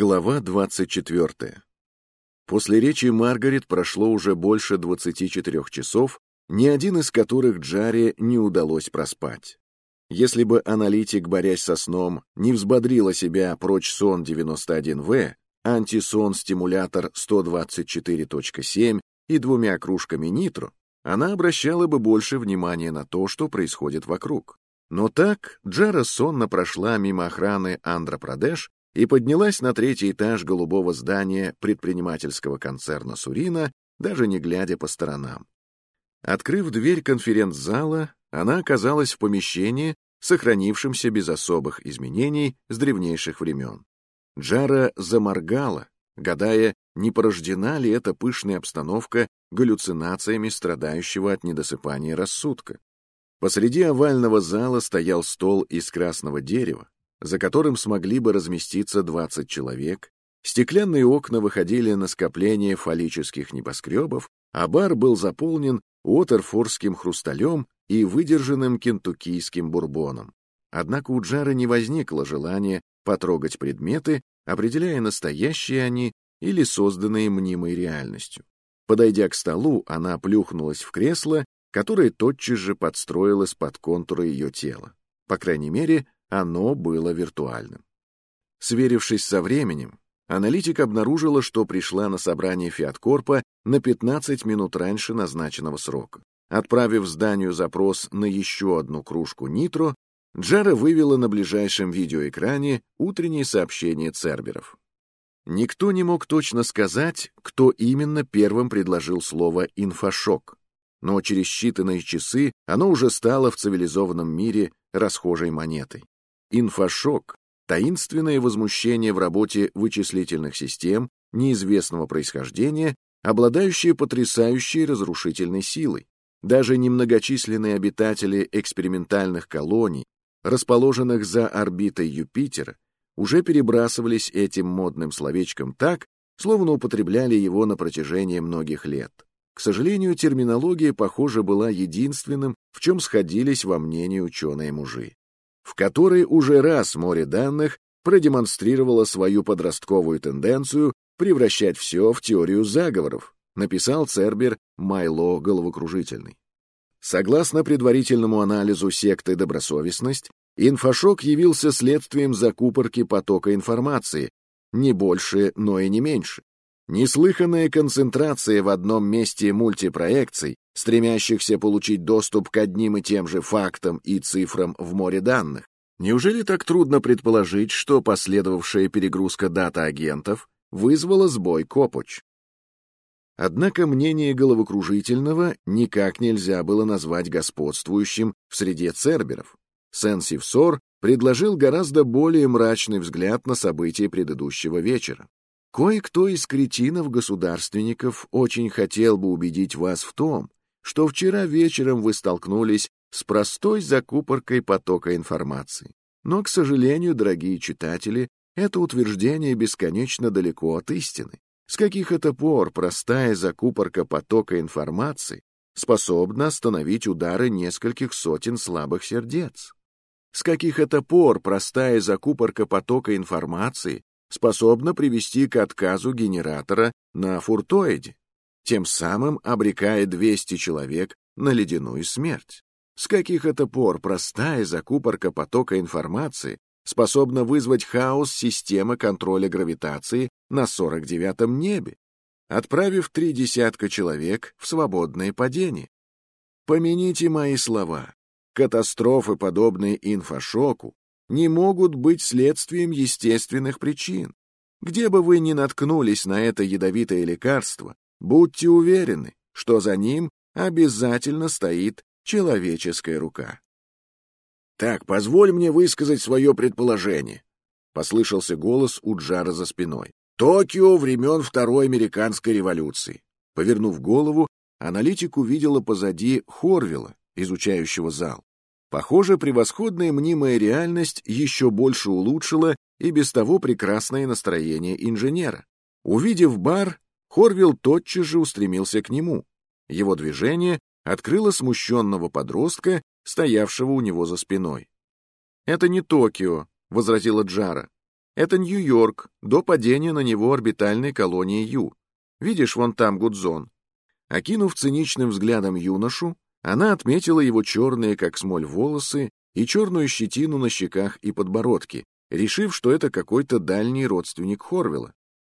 Глава 24. После речи Маргарет прошло уже больше 24 часов, ни один из которых Джаре не удалось проспать. Если бы аналитик, борясь со сном, не взбодрила себя прочь сон 91В, антисон-стимулятор 124.7 и двумя кружками нитро, она обращала бы больше внимания на то, что происходит вокруг. Но так Джара сонно прошла мимо охраны Андра Прадеш и поднялась на третий этаж голубого здания предпринимательского концерна «Сурина», даже не глядя по сторонам. Открыв дверь конференц-зала, она оказалась в помещении, сохранившемся без особых изменений с древнейших времен. Джара заморгала, гадая, не порождена ли эта пышная обстановка галлюцинациями страдающего от недосыпания рассудка. Посреди овального зала стоял стол из красного дерева, за которым смогли бы разместиться 20 человек, стеклянные окна выходили на скопление фаллических небоскребов, а бар был заполнен уотерфорским хрусталем и выдержанным кентуккийским бурбоном. Однако у Джара не возникло желания потрогать предметы, определяя, настоящие они или созданные мнимой реальностью. Подойдя к столу, она плюхнулась в кресло, которое тотчас же подстроилось под контуры ее тела. По крайней мере, оно было виртуальным. Сверившись со временем, аналитик обнаружила, что пришла на собрание Фиаткорпа на 15 минут раньше назначенного срока. Отправив зданию запрос на еще одну кружку нитро, Джара вывела на ближайшем видеоэкране утреннее сообщение Церберов. Никто не мог точно сказать, кто именно первым предложил слово «инфошок», но через считанные часы оно уже стало в цивилизованном мире расхожей монетой. Инфошок — таинственное возмущение в работе вычислительных систем неизвестного происхождения, обладающее потрясающей разрушительной силой. Даже немногочисленные обитатели экспериментальных колоний, расположенных за орбитой Юпитера, уже перебрасывались этим модным словечком так, словно употребляли его на протяжении многих лет. К сожалению, терминология, похоже, была единственным, в чем сходились во мнении ученые-мужи в которой уже раз море данных продемонстрировало свою подростковую тенденцию превращать все в теорию заговоров, написал Цербер Майло головокружительный. Согласно предварительному анализу секты «Добросовестность», инфошок явился следствием закупорки потока информации, не больше, но и не меньше. Неслыханная концентрация в одном месте мультипроекций, стремящихся получить доступ к одним и тем же фактам и цифрам в море данных. Неужели так трудно предположить, что последовавшая перегрузка дата агентов вызвала сбой Копоч? Однако мнение головокружительного никак нельзя было назвать господствующим в среде церберов. Сенсивсор предложил гораздо более мрачный взгляд на события предыдущего вечера. Кое-кто из кретинов-государственников очень хотел бы убедить вас в том, что вчера вечером вы столкнулись с простой закупоркой потока информации. Но, к сожалению, дорогие читатели, это утверждение бесконечно далеко от истины. С каких это пор простая закупорка потока информации способна остановить удары нескольких сотен слабых сердец? С каких это пор простая закупорка потока информации способна привести к отказу генератора на фуртоиде, тем самым обрекая 200 человек на ледяную смерть. С каких это пор простая закупорка потока информации способна вызвать хаос системы контроля гравитации на 49-м небе, отправив три десятка человек в свободное падение? Помяните мои слова. Катастрофы, подобные инфошоку, не могут быть следствием естественных причин. Где бы вы ни наткнулись на это ядовитое лекарство, будьте уверены, что за ним обязательно стоит человеческая рука. «Так, позволь мне высказать свое предположение», — послышался голос у Джара за спиной. «Токио времен Второй американской революции». Повернув голову, аналитик увидела позади Хорвилла, изучающего зал. Похоже, превосходная мнимая реальность еще больше улучшила и без того прекрасное настроение инженера. Увидев бар, Хорвилл тотчас же устремился к нему. Его движение открыло смущенного подростка, стоявшего у него за спиной. «Это не Токио», — возразила Джара. Это Нью-Йорк, до падения на него орбитальной колонии Ю. Видишь, вон там Гудзон. Окинув циничным взглядом юношу, она отметила его черные, как смоль, волосы и черную щетину на щеках и подбородке, решив, что это какой-то дальний родственник Хорвела.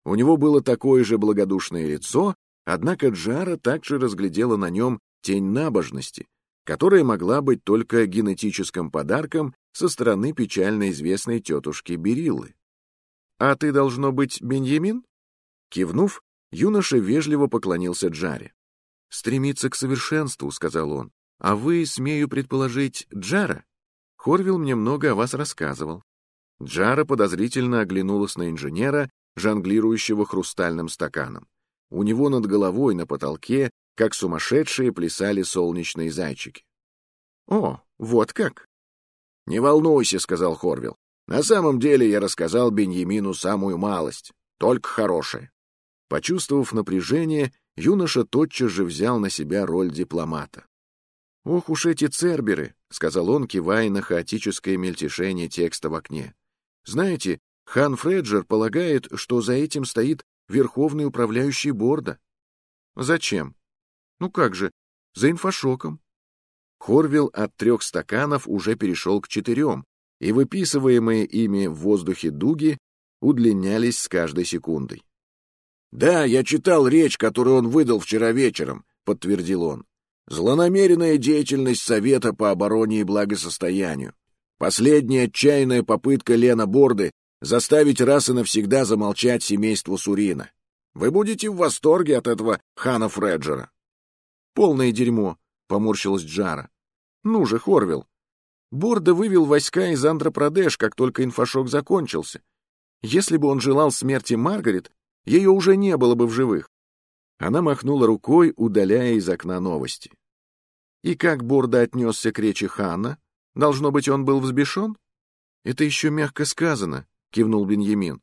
У него было такое же благодушное лицо, однако Джара также разглядела на нем тень набожности, которая могла быть только генетическим подарком со стороны печально известной тетушки Бериллы. «А ты, должно быть, Беньямин?» Кивнув, юноша вежливо поклонился Джаре. «Стремиться к совершенству», — сказал он. «А вы, смею предположить, Джара? Хорвилл мне много о вас рассказывал». Джара подозрительно оглянулась на инженера, жонглирующего хрустальным стаканом. У него над головой на потолке, как сумасшедшие, плясали солнечные зайчики. «О, вот как!» «Не волнуйся», — сказал Хорвилл. «На самом деле я рассказал Беньямину самую малость, только хорошее». Почувствовав напряжение, юноша тотчас же взял на себя роль дипломата. «Ох уж эти церберы!» — сказал он, кивая на хаотическое мельтешение текста в окне. «Знаете, хан Фреджер полагает, что за этим стоит верховный управляющий борда». «Зачем?» «Ну как же, за инфошоком». Хорвилл от трех стаканов уже перешел к четырем, и выписываемые ими в воздухе дуги удлинялись с каждой секундой. «Да, я читал речь, которую он выдал вчера вечером», — подтвердил он. «Злонамеренная деятельность Совета по обороне и благосостоянию. Последняя отчаянная попытка Лена Борды заставить раз и навсегда замолчать семейство Сурина. Вы будете в восторге от этого хана Фреджера». «Полное дерьмо», — поморщилась Джара. «Ну же, Хорвилл. Борда вывел войска из Андропрадеш, как только инфошок закончился. Если бы он желал смерти Маргарет, ее уже не было бы в живых. Она махнула рукой, удаляя из окна новости. И как Борда отнесся к речи Хана? Должно быть, он был взбешен? Это еще мягко сказано, кивнул Беньямин.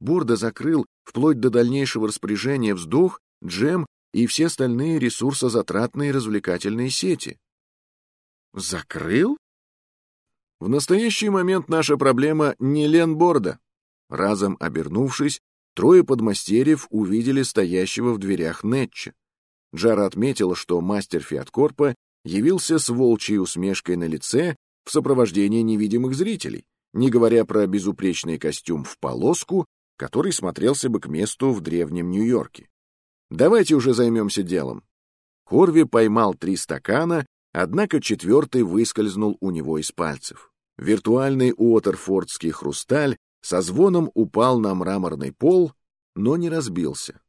Борда закрыл, вплоть до дальнейшего распоряжения, вздох, джем и все остальные ресурсозатратные развлекательные сети. Закрыл? В настоящий момент наша проблема не Лен Борда. Разом обернувшись, Трое подмастерьев увидели стоящего в дверях Нетча. Джара отметила, что мастер Фиаткорпа явился с волчьей усмешкой на лице в сопровождении невидимых зрителей, не говоря про безупречный костюм в полоску, который смотрелся бы к месту в древнем Нью-Йорке. Давайте уже займемся делом. Хорви поймал три стакана, однако четвертый выскользнул у него из пальцев. Виртуальный уотерфордский хрусталь со звоном упал на мраморный пол, но не разбился.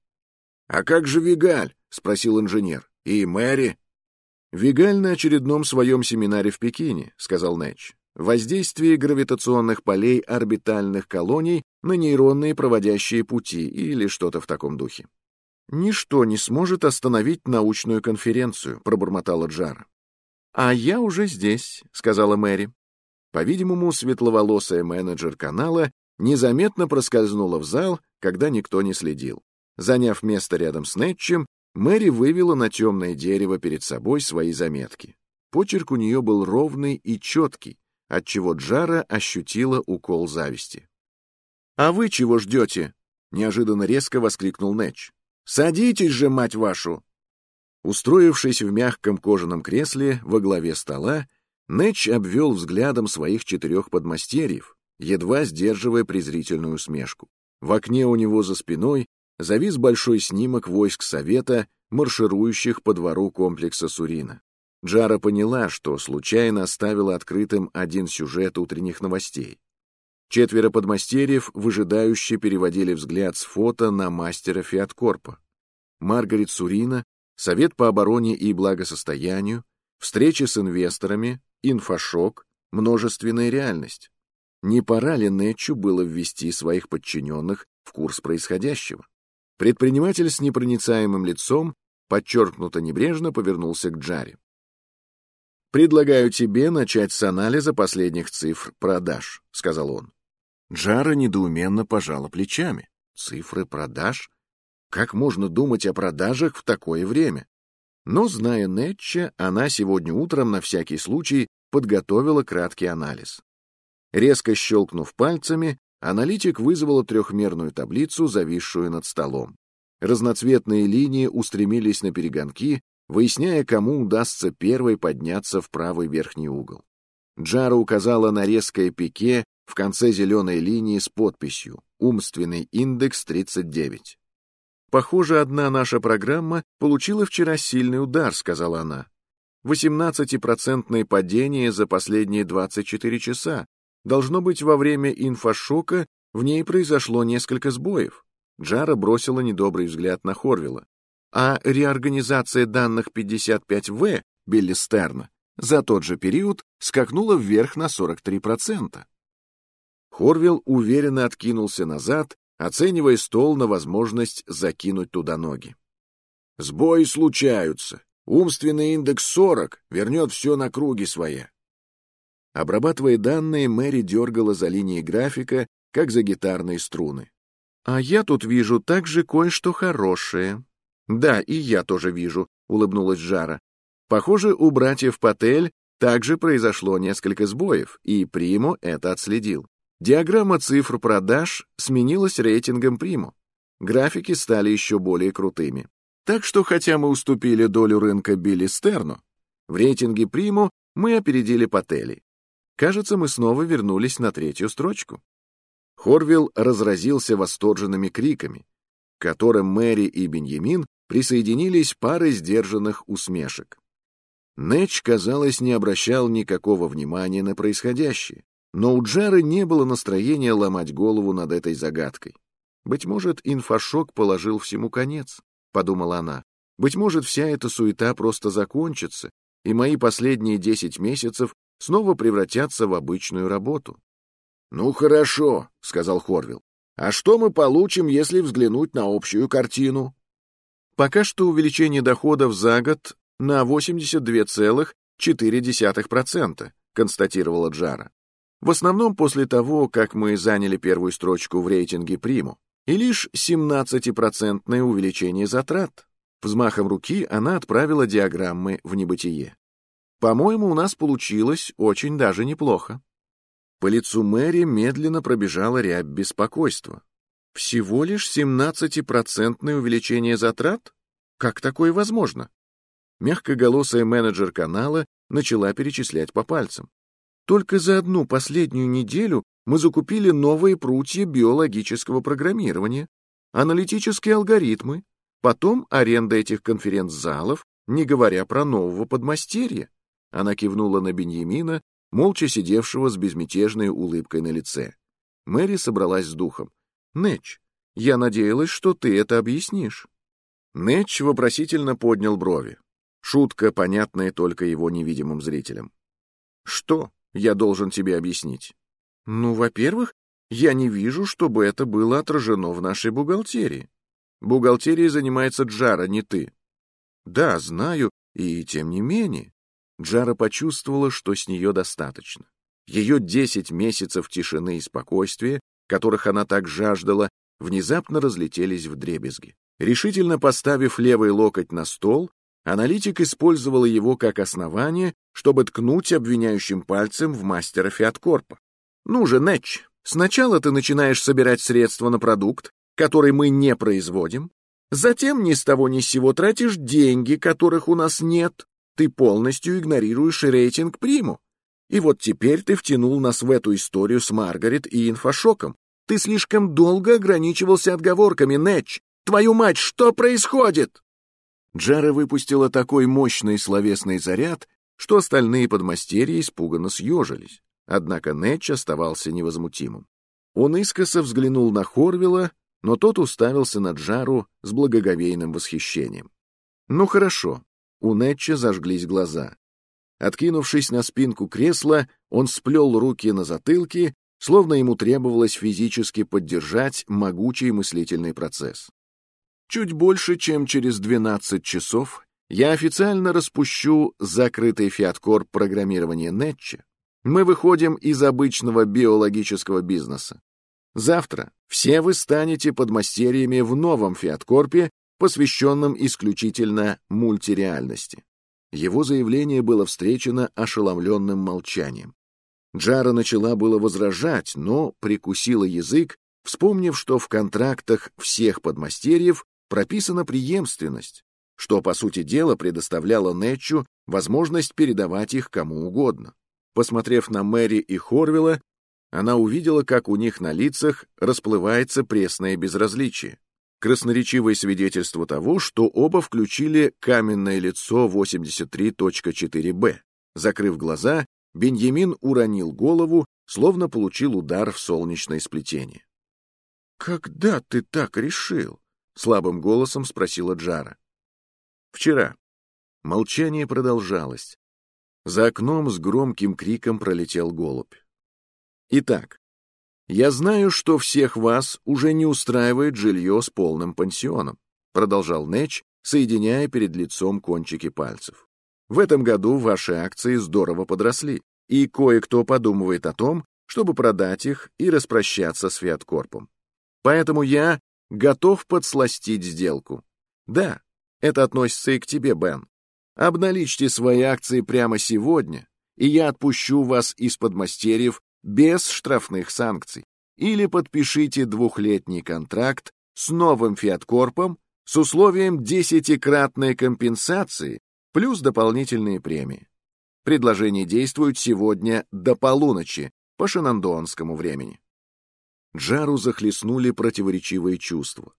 — А как же Вигаль? — спросил инженер. — И Мэри? — Вигаль на очередном своем семинаре в Пекине, — сказал Нэтч. Воздействие гравитационных полей орбитальных колоний на нейронные проводящие пути или что-то в таком духе. «Ничто не сможет остановить научную конференцию», — пробормотала Джара. «А я уже здесь», — сказала Мэри. По-видимому, светловолосая менеджер канала незаметно проскользнула в зал, когда никто не следил. Заняв место рядом с Нэтчем, Мэри вывела на темное дерево перед собой свои заметки. Почерк у нее был ровный и четкий, отчего Джара ощутила укол зависти. «А вы чего ждете?» — неожиданно резко воскликнул Нэтч. «Садитесь же, мать вашу!» Устроившись в мягком кожаном кресле во главе стола, Нэтч обвел взглядом своих четырех подмастерьев, едва сдерживая презрительную усмешку. В окне у него за спиной завис большой снимок войск Совета, марширующих по двору комплекса Сурина. Джара поняла, что случайно оставила открытым один сюжет утренних новостей. Четверо подмастерьев выжидающе переводили взгляд с фото на мастера Фиаткорпа. Маргарет Сурина, Совет по обороне и благосостоянию, встречи с инвесторами, инфошок, множественная реальность. Не пора ли Нетчу было ввести своих подчиненных в курс происходящего? Предприниматель с непроницаемым лицом подчеркнуто небрежно повернулся к Джаре. «Предлагаю тебе начать с анализа последних цифр продаж», — сказал он. Джара недоуменно пожала плечами. «Цифры продаж? Как можно думать о продажах в такое время?» Но, зная Нетча, она сегодня утром на всякий случай подготовила краткий анализ. Резко щелкнув пальцами, Аналитик вызвала трехмерную таблицу, зависшую над столом. Разноцветные линии устремились на перегонки, выясняя, кому удастся первой подняться в правый верхний угол. Джара указала на резкое пике в конце зеленой линии с подписью «Умственный индекс 39». «Похоже, одна наша программа получила вчера сильный удар», — сказала она. «18-процентное падение за последние 24 часа. Должно быть, во время инфошока в ней произошло несколько сбоев». Джара бросила недобрый взгляд на Хорвилла. «А реорганизация данных 55В Билли Стерна за тот же период скакнула вверх на 43%. Хорвилл уверенно откинулся назад, оценивая стол на возможность закинуть туда ноги. «Сбои случаются. Умственный индекс 40 вернет все на круги своя». Обрабатывая данные, Мэри дергала за линии графика, как за гитарные струны. «А я тут вижу также кое-что хорошее». «Да, и я тоже вижу», — улыбнулась Жара. Похоже, у братьев Патель также произошло несколько сбоев, и Приму это отследил. Диаграмма цифр продаж сменилась рейтингом Приму. Графики стали еще более крутыми. Так что, хотя мы уступили долю рынка Билли Стерну, в рейтинге Приму мы опередили Патели. Кажется, мы снова вернулись на третью строчку. Хорвилл разразился восторженными криками, к которым Мэри и Беньямин присоединились парой сдержанных усмешек. Нэч, казалось, не обращал никакого внимания на происходящее, но у Джары не было настроения ломать голову над этой загадкой. «Быть может, инфошок положил всему конец», — подумала она. «Быть может, вся эта суета просто закончится, и мои последние десять месяцев снова превратятся в обычную работу». «Ну хорошо», — сказал Хорвилл. «А что мы получим, если взглянуть на общую картину?» Пока что увеличение доходов за год на 82,4%, констатировала Джара. В основном после того, как мы заняли первую строчку в рейтинге Приму, и лишь 17% увеличение затрат. Взмахом руки она отправила диаграммы в небытие. По-моему, у нас получилось очень даже неплохо. По лицу Мэри медленно пробежала рябь беспокойства. Всего лишь 17% увеличение затрат? Как такое возможно? Мягкоголосая менеджер канала начала перечислять по пальцам. Только за одну последнюю неделю мы закупили новые прутья биологического программирования, аналитические алгоритмы, потом аренда этих конференц-залов, не говоря про нового подмастерья. Она кивнула на Беньямина, молча сидевшего с безмятежной улыбкой на лице. Мэри собралась с духом. «Нэтч, я надеялась, что ты это объяснишь». Нэтч вопросительно поднял брови. Шутка, понятная только его невидимым зрителям. Что я должен тебе объяснить? Ну, во-первых, я не вижу, чтобы это было отражено в нашей бухгалтерии. Бухгалтерией занимается Джара, не ты. Да, знаю, и тем не менее. Джара почувствовала, что с нее достаточно. Ее десять месяцев тишины и спокойствия, которых она так жаждала, внезапно разлетелись в дребезги. Решительно поставив левый локоть на стол, Аналитик использовал его как основание, чтобы ткнуть обвиняющим пальцем в мастера Фиаткорпа. «Ну же, Нэтч, сначала ты начинаешь собирать средства на продукт, который мы не производим, затем ни с того ни с сего тратишь деньги, которых у нас нет, ты полностью игнорируешь рейтинг приму. И вот теперь ты втянул нас в эту историю с Маргарет и инфошоком. Ты слишком долго ограничивался отговорками, Нэтч. Твою мать, что происходит?» Джара выпустила такой мощный словесный заряд, что остальные подмастерья испуганно съежились. Однако Нэтч оставался невозмутимым. Он искоса взглянул на Хорвилла, но тот уставился на Джару с благоговейным восхищением. «Ну хорошо». У Нэтча зажглись глаза. Откинувшись на спинку кресла, он сплел руки на затылке, словно ему требовалось физически поддержать могучий мыслительный процесс. Чуть больше, чем через 12 часов, я официально распущу закрытый Fiat программирование Нетча. Мы выходим из обычного биологического бизнеса. Завтра все вы станете подмастерьями в новом Fiat посвященном исключительно мультиреальности. Его заявление было встречено ошеломленным молчанием. Джара начала было возражать, но прикусила язык, вспомнив, что в контрактах всех подмастерьев прописана преемственность, что, по сути дела, предоставляло Нетчу возможность передавать их кому угодно. Посмотрев на Мэри и Хорвилла, она увидела, как у них на лицах расплывается пресное безразличие. Красноречивое свидетельство того, что оба включили каменное лицо 83.4b. Закрыв глаза, Беньямин уронил голову, словно получил удар в солнечное сплетение. «Когда ты так решил?» — слабым голосом спросила Джара. «Вчера». Молчание продолжалось. За окном с громким криком пролетел голубь. «Итак, я знаю, что всех вас уже не устраивает жилье с полным пансионом», продолжал Нэч, соединяя перед лицом кончики пальцев. В этом году ваши акции здорово подросли, и кое-кто подумывает о том, чтобы продать их и распрощаться с Фиаткорпом. Поэтому я готов подсластить сделку. Да, это относится и к тебе, Бен. Обналичьте свои акции прямо сегодня, и я отпущу вас из подмастерьев без штрафных санкций. Или подпишите двухлетний контракт с новым Фиаткорпом с условием десятикратной компенсации плюс дополнительные премии. Предложение действует сегодня до полуночи по шинандонскому времени. Джару захлестнули противоречивые чувства.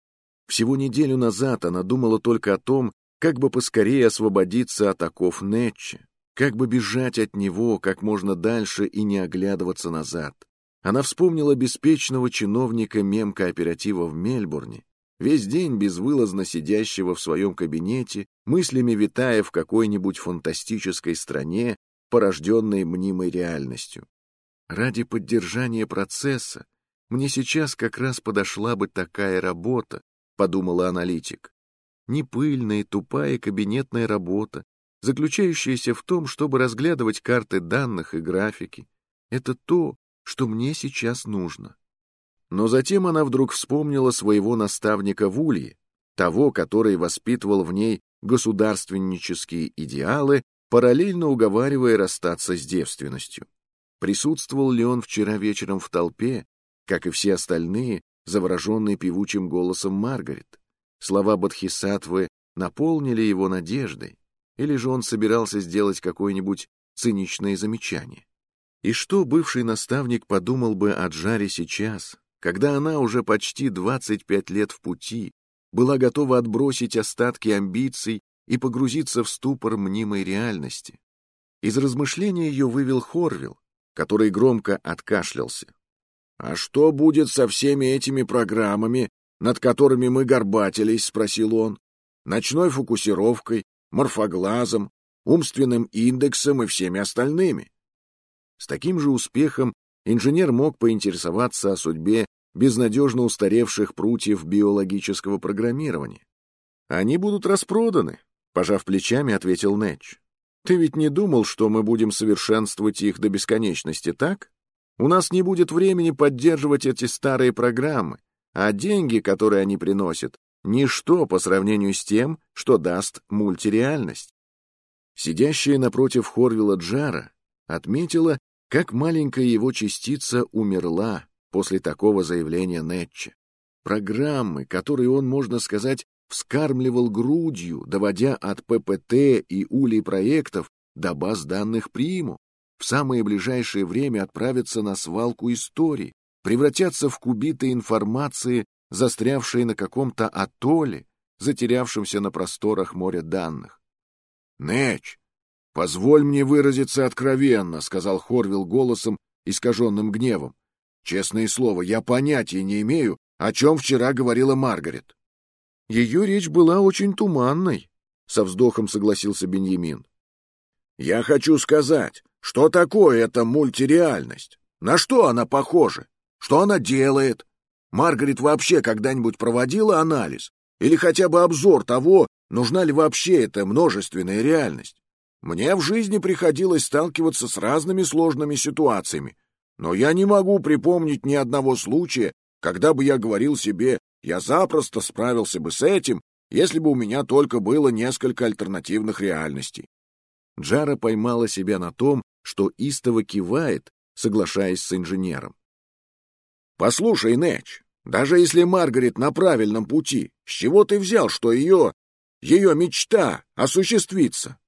Всего неделю назад она думала только о том, как бы поскорее освободиться от оков Нетча, как бы бежать от него как можно дальше и не оглядываться назад. Она вспомнила беспечного чиновника мемкооператива в Мельбурне, весь день безвылазно сидящего в своем кабинете, мыслями витая в какой-нибудь фантастической стране, порожденной мнимой реальностью. Ради поддержания процесса мне сейчас как раз подошла бы такая работа, подумала аналитик. Не пыльная, тупая кабинетная работа, заключающаяся в том, чтобы разглядывать карты данных и графики. Это то, что мне сейчас нужно. Но затем она вдруг вспомнила своего наставника в Улье, того, который воспитывал в ней государственнические идеалы, параллельно уговаривая расстаться с девственностью. Присутствовал ли он вчера вечером в толпе, как и все остальные, завороженные певучим голосом Маргарет? Слова Бодхисаттвы наполнили его надеждой, или же он собирался сделать какое-нибудь циничное замечание? И что бывший наставник подумал бы о Джаре сейчас, когда она уже почти 25 лет в пути, была готова отбросить остатки амбиций и погрузиться в ступор мнимой реальности. Из размышления ее вывел Хорвилл, который громко откашлялся. «А что будет со всеми этими программами, над которыми мы горбатились?» — спросил он. «Ночной фокусировкой, морфоглазом, умственным индексом и всеми остальными». С таким же успехом инженер мог поинтересоваться о судьбе безнадежно устаревших прутьев биологического программирования. Они будут распроданы, пожав плечами, ответил Нэтч. Ты ведь не думал, что мы будем совершенствовать их до бесконечности, так? У нас не будет времени поддерживать эти старые программы, а деньги, которые они приносят, ничто по сравнению с тем, что даст мультиреальность. Сидящая напротив Хорвилла Джара отметила, как маленькая его частица умерла после такого заявления Нетча. Программы, которые он, можно сказать, вскармливал грудью, доводя от ППТ и улей проектов до баз данных приму, в самое ближайшее время отправятся на свалку истории, превратятся в кубиты информации, застрявшие на каком-то атолле, затерявшемся на просторах моря данных. «Нэч, позволь мне выразиться откровенно», — сказал Хорвилл голосом, искаженным гневом. Честное слово, я понятия не имею, о чем вчера говорила Маргарет. Ее речь была очень туманной, — со вздохом согласился Беньямин. Я хочу сказать, что такое эта мультиреальность? На что она похожа? Что она делает? Маргарет вообще когда-нибудь проводила анализ? Или хотя бы обзор того, нужна ли вообще эта множественная реальность? Мне в жизни приходилось сталкиваться с разными сложными ситуациями, но я не могу припомнить ни одного случая, когда бы я говорил себе, я запросто справился бы с этим, если бы у меня только было несколько альтернативных реальностей. Джара поймала себя на том, что истово кивает, соглашаясь с инженером. «Послушай, Нэч, даже если Маргарет на правильном пути, с чего ты взял, что ее... ее мечта осуществится?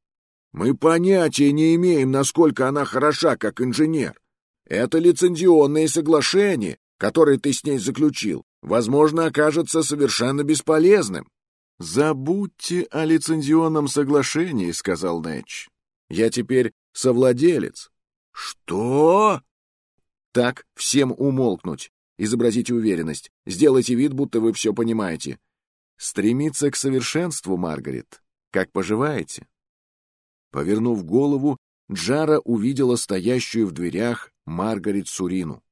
Мы понятия не имеем, насколько она хороша как инженер. Это лицензионные соглашения, которые ты с ней заключил, возможно, окажется совершенно бесполезным. «Забудьте о лицензионном соглашении», — сказал Нэтч. «Я теперь совладелец». «Что?» «Так, всем умолкнуть. Изобразите уверенность. Сделайте вид, будто вы все понимаете. Стремиться к совершенству, Маргарет. Как поживаете?» Повернув голову, Джара увидела стоящую в дверях Маргарет Сурину.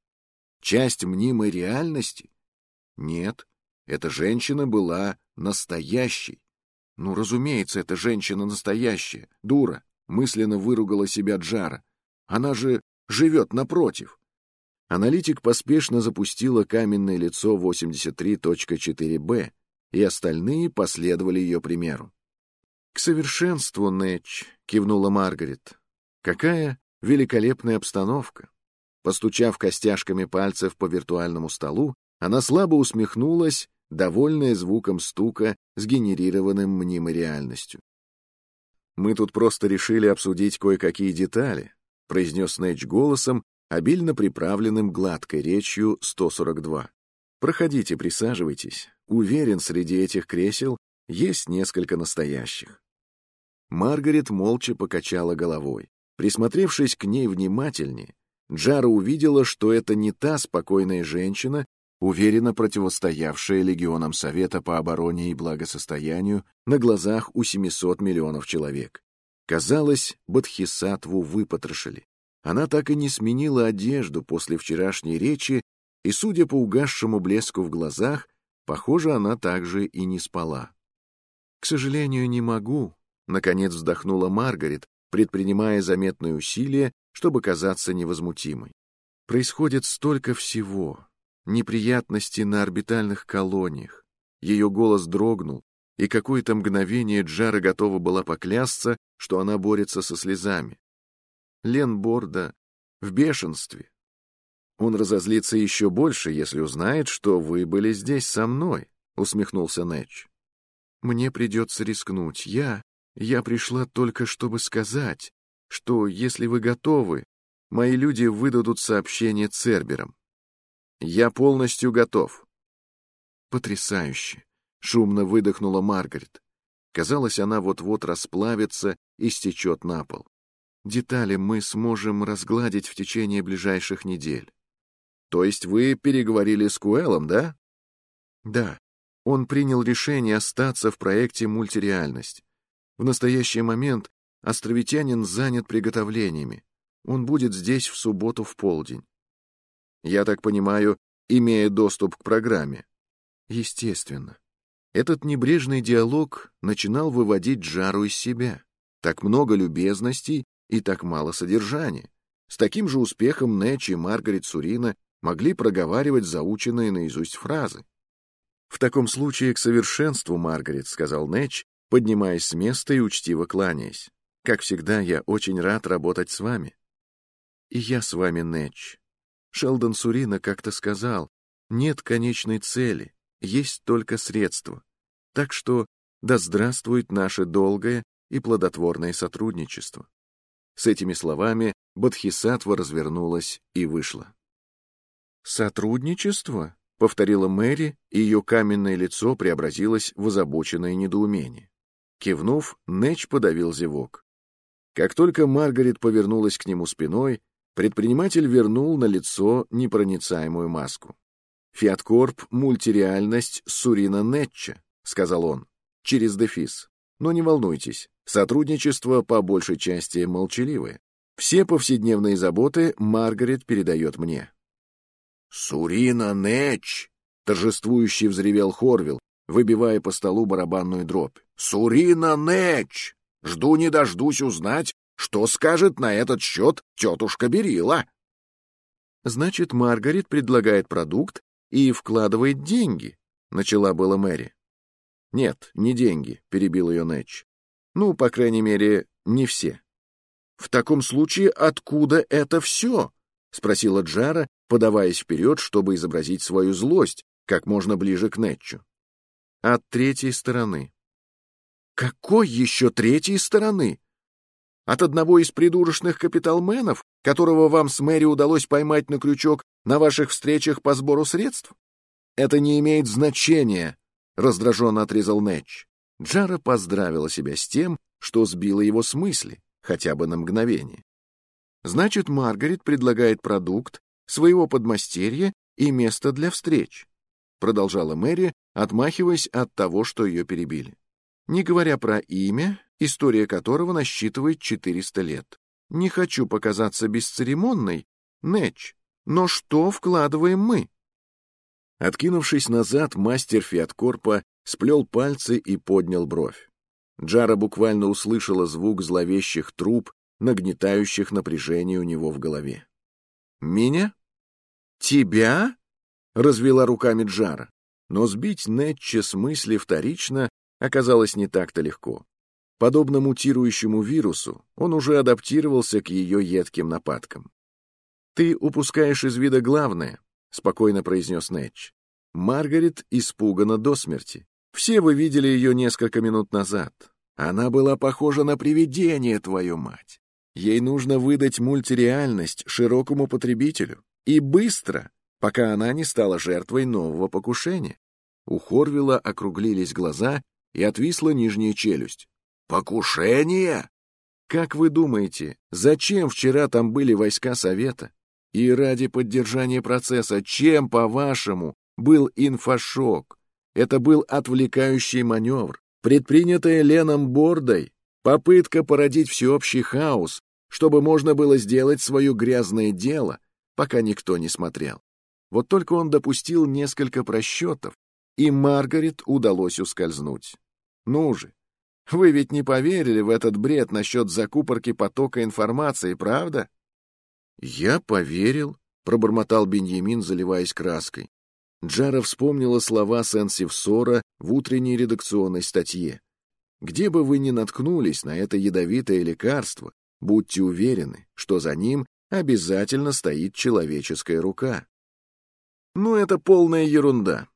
Часть мнимой реальности? Нет, эта женщина была настоящей. Ну, разумеется, эта женщина настоящая, дура, мысленно выругала себя Джара. Она же живет напротив. Аналитик поспешно запустила каменное лицо 83.4b, и остальные последовали ее примеру. «К совершенству, Нэтч», — кивнула Маргарет. «Какая великолепная обстановка!» Постучав костяшками пальцев по виртуальному столу, она слабо усмехнулась, довольная звуком стука, сгенерированным мнимой реальностью. «Мы тут просто решили обсудить кое-какие детали», — произнес Нэтч голосом, обильно приправленным гладкой речью 142. «Проходите, присаживайтесь. Уверен, среди этих кресел есть несколько настоящих». Маргарет молча покачала головой. Присмотревшись к ней внимательнее, Джара увидела, что это не та спокойная женщина, уверенно противостоявшая легионам Совета по обороне и благосостоянию на глазах у 700 миллионов человек. Казалось, Бадхисатву выпотрошили. Она так и не сменила одежду после вчерашней речи, и, судя по угасшему блеску в глазах, похоже, она также и не спала. «К сожалению, не могу», — наконец вздохнула Маргарет, предпринимая заметные усилия, чтобы казаться невозмутимой. «Происходит столько всего, неприятности на орбитальных колониях. Ее голос дрогнул, и какое-то мгновение Джара готова была поклясться, что она борется со слезами. Лен Борда в бешенстве. Он разозлится еще больше, если узнает, что вы были здесь со мной, усмехнулся Нэтч. Мне придется рискнуть. Я... Я пришла только, чтобы сказать, что, если вы готовы, мои люди выдадут сообщение Церберам. Я полностью готов. Потрясающе! Шумно выдохнула Маргарет. Казалось, она вот-вот расплавится и стечет на пол. Детали мы сможем разгладить в течение ближайших недель. То есть вы переговорили с Куэлом, да? Да. Он принял решение остаться в проекте «Мультиреальность». В настоящий момент островитянин занят приготовлениями. Он будет здесь в субботу в полдень. Я так понимаю, имея доступ к программе. Естественно. Этот небрежный диалог начинал выводить Джару из себя. Так много любезностей и так мало содержания. С таким же успехом Нэч и Маргарет Сурина могли проговаривать заученные наизусть фразы. «В таком случае к совершенству, Маргарет», — сказал Нэч, поднимаясь с места и учтиво кланяясь. «Как всегда, я очень рад работать с вами». «И я с вами, Нэч. Шелдон Сурина как-то сказал, нет конечной цели, есть только средства. Так что да здравствует наше долгое и плодотворное сотрудничество. С этими словами Бодхисаттва развернулась и вышла. «Сотрудничество?» — повторила Мэри, и ее каменное лицо преобразилось в озабоченное недоумение. Кивнув, Нэч подавил зевок. Как только Маргарет повернулась к нему спиной, Предприниматель вернул на лицо непроницаемую маску. «Фиаткорп — мультиреальность Сурина Нетча», — сказал он, — «через дефис. Но не волнуйтесь, сотрудничество по большей части молчаливое. Все повседневные заботы Маргарет передает мне». «Сурина Нетч!» — торжествующе взревел Хорвилл, выбивая по столу барабанную дробь. «Сурина Нетч! Жду не дождусь узнать, что скажет на этот счет тетушка Берила? Значит, Маргарет предлагает продукт и вкладывает деньги, начала была Мэри. Нет, не деньги, перебил ее Нэтч. Ну, по крайней мере, не все. В таком случае откуда это все? спросила Джара, подаваясь вперед, чтобы изобразить свою злость как можно ближе к Нетчу. От третьей стороны. Какой еще третьей стороны? От одного из придурочных капиталменов, которого вам с Мэри удалось поймать на крючок на ваших встречах по сбору средств? Это не имеет значения, раздраженно отрезал Нэтч. Джара поздравила себя с тем, что сбила его с мысли, хотя бы на мгновение. Значит, Маргарет предлагает продукт, своего подмастерья и место для встреч, продолжала Мэри, отмахиваясь от того, что ее перебили. Не говоря про имя, история которого насчитывает 400 лет. Не хочу показаться бесцеремонной, Нэтч, но что вкладываем мы? Откинувшись назад, мастер Фиаткорпа сплел пальцы и поднял бровь. Джара буквально услышала звук зловещих труб, нагнетающих напряжение у него в голове. «Меня? Тебя?» — развела руками Джара. Но сбить Нетча с мысли вторично оказалось не так-то легко. Подобно мутирующему вирусу, он уже адаптировался к ее едким нападкам. «Ты упускаешь из вида главное», — спокойно произнес Нэтч. Маргарет испугана до смерти. Все вы видели ее несколько минут назад. Она была похожа на привидение, твою мать. Ей нужно выдать мультиреальность широкому потребителю. И быстро, пока она не стала жертвой нового покушения. У Хорвилла округлились глаза и отвисла нижняя челюсть. «Покушение?» «Как вы думаете, зачем вчера там были войска Совета? И ради поддержания процесса, чем, по-вашему, был инфошок? Это был отвлекающий маневр, предпринятый Леном Бордой, попытка породить всеобщий хаос, чтобы можно было сделать свое грязное дело, пока никто не смотрел. Вот только он допустил несколько просчетов, и Маргарет удалось ускользнуть. Ну же, вы ведь не поверили в этот бред насчет закупорки потока информации, правда? Я поверил, пробормотал Беньямин, заливаясь краской. Джара вспомнила слова Сен-Сивсора в утренней редакционной статье. Где бы вы ни наткнулись на это ядовитое лекарство, будьте уверены, что за ним обязательно стоит человеческая рука. Ну, это полная ерунда.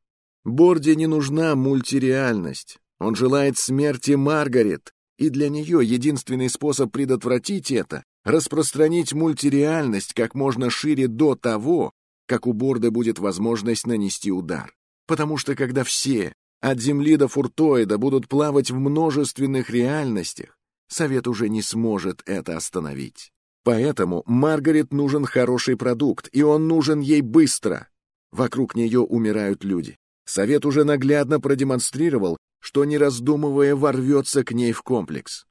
Борде не нужна мультиреальность. Он желает смерти Маргарет, и для нее единственный способ предотвратить это — распространить мультиреальность как можно шире до того, как у Борда будет возможность нанести удар. Потому что когда все, от Земли до Фуртоида, будут плавать в множественных реальностях, Совет уже не сможет это остановить. Поэтому Маргарет нужен хороший продукт, и он нужен ей быстро. Вокруг нее умирают люди. Совет уже наглядно продемонстрировал, что, не раздумывая, ворвется к ней в комплекс.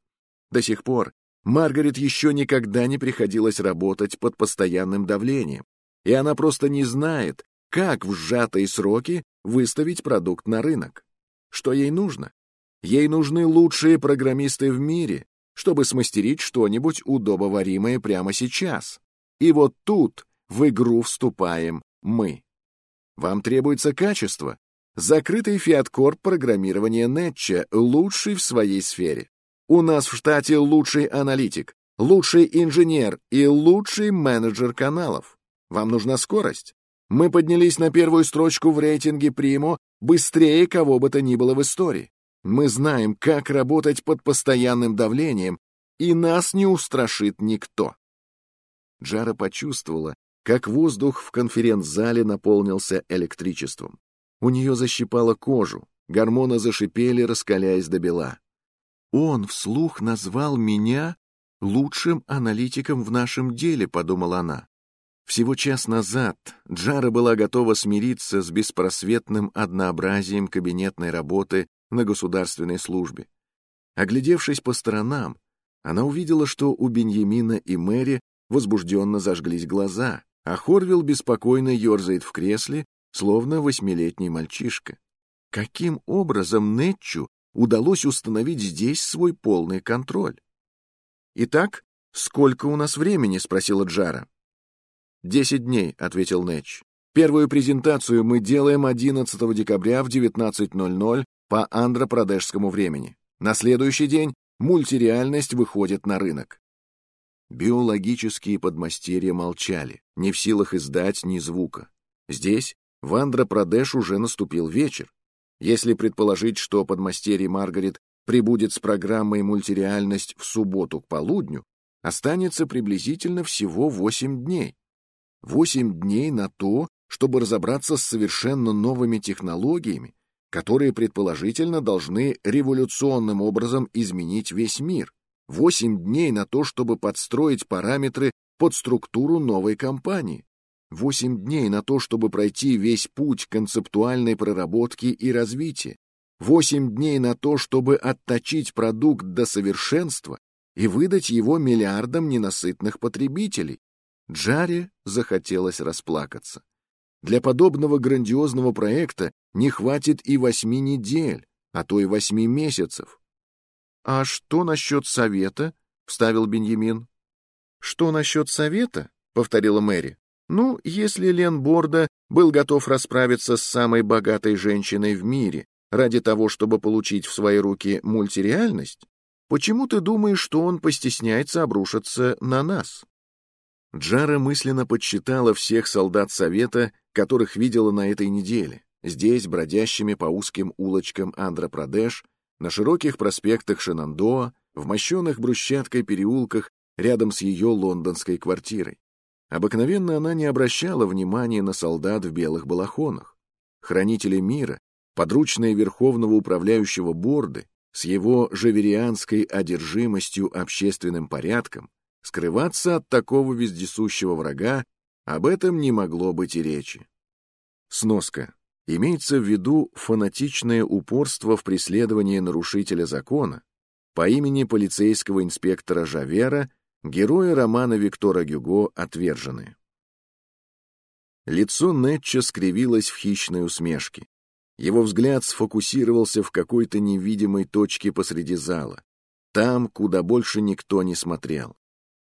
До сих пор Маргарет еще никогда не приходилось работать под постоянным давлением, и она просто не знает, как в сжатые сроки выставить продукт на рынок. Что ей нужно? Ей нужны лучшие программисты в мире, чтобы смастерить что-нибудь удобоваримое прямо сейчас. И вот тут в игру вступаем мы. Вам требуется качество, Закрытый фиаткорп программирования Нетча лучший в своей сфере. У нас в штате лучший аналитик, лучший инженер и лучший менеджер каналов. Вам нужна скорость. Мы поднялись на первую строчку в рейтинге Примо быстрее кого бы то ни было в истории. Мы знаем, как работать под постоянным давлением, и нас не устрашит никто. Джара почувствовала, как воздух в конференц-зале наполнился электричеством. У нее защипало кожу, гормоны зашипели, раскаляясь до бела. «Он вслух назвал меня лучшим аналитиком в нашем деле», — подумала она. Всего час назад Джара была готова смириться с беспросветным однообразием кабинетной работы на государственной службе. Оглядевшись по сторонам, она увидела, что у Беньямина и Мэри возбужденно зажглись глаза, а Хорвилл беспокойно ерзает в кресле, словно восьмилетний мальчишка. Каким образом Нетчу удалось установить здесь свой полный контроль? «Итак, сколько у нас времени?» — спросила Джара. «Десять дней», — ответил Нэтч. «Первую презентацию мы делаем 11 декабря в 19.00 по андропрадешскому времени. На следующий день мультиреальность выходит на рынок». Биологические подмастерья молчали, не в силах издать ни звука. Здесь, в Андhra-Прадеш, уже наступил вечер. Если предположить, что подмастерье Маргарет прибудет с программой «Мультиреальность» в субботу к полудню, останется приблизительно всего 8 дней. 8 дней на то, чтобы разобраться с совершенно новыми технологиями, которые предположительно должны революционным образом изменить весь мир. 8 дней на то, чтобы подстроить параметры под структуру новой компании. 8 дней на то, чтобы пройти весь путь концептуальной проработки и развития. 8 дней на то, чтобы отточить продукт до совершенства и выдать его миллиардам ненасытных потребителей. Джаре захотелось расплакаться. Для подобного грандиозного проекта не хватит и восьми недель, а то и восьми месяцев. «А что насчет совета?» — вставил Беньямин. «Что насчет совета?» — повторила Мэри. «Ну, если Лен Борда был готов расправиться с самой богатой женщиной в мире ради того, чтобы получить в свои руки мультиреальность, почему ты думаешь, что он постесняется обрушиться на нас?» Джара мысленно подсчитала всех солдат Совета, которых видела на этой неделе, здесь, бродящими по узким улочкам Андра-Прадеш, на широких проспектах Шенандоа, в мощенных брусчаткой переулках рядом с ее лондонской квартирой. Обыкновенно она не обращала внимания на солдат в белых балахонах. Хранители мира, подручные Верховного управляющего Борды, с его жаверианской одержимостью общественным порядком, скрываться от такого вездесущего врага об этом не могло быть и речи. Сноска. Имеется в виду фанатичное упорство в преследовании нарушителя закона по имени полицейского инспектора Жавера, героя романа Виктора Гюго «Отверженные». Лицо Нетча скривилось в хищной усмешке. Его взгляд сфокусировался в какой-то невидимой точке посреди зала, там, куда больше никто не смотрел.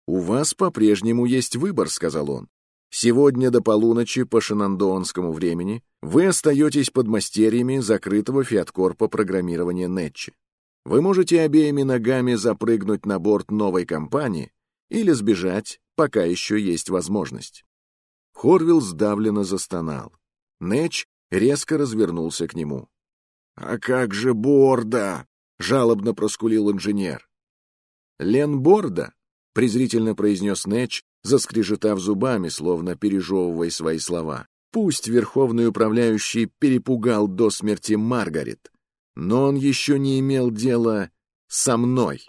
«У вас по-прежнему есть выбор», — сказал он. Сегодня до полуночи по шинандоонскому времени вы остаетесь под мастерьями закрытого фиаткорпа программирования Нетчи. Вы можете обеими ногами запрыгнуть на борт новой компании или сбежать, пока еще есть возможность. Хорвилл сдавленно застонал. Нэтч резко развернулся к нему. «А как же Борда?» — жалобно проскулил инженер. «Лен Борда?» — презрительно произнес Нэтч, заскрежетав зубами, словно пережевывая свои слова. Пусть верховный управляющий перепугал до смерти Маргарет, но он еще не имел дела со мной.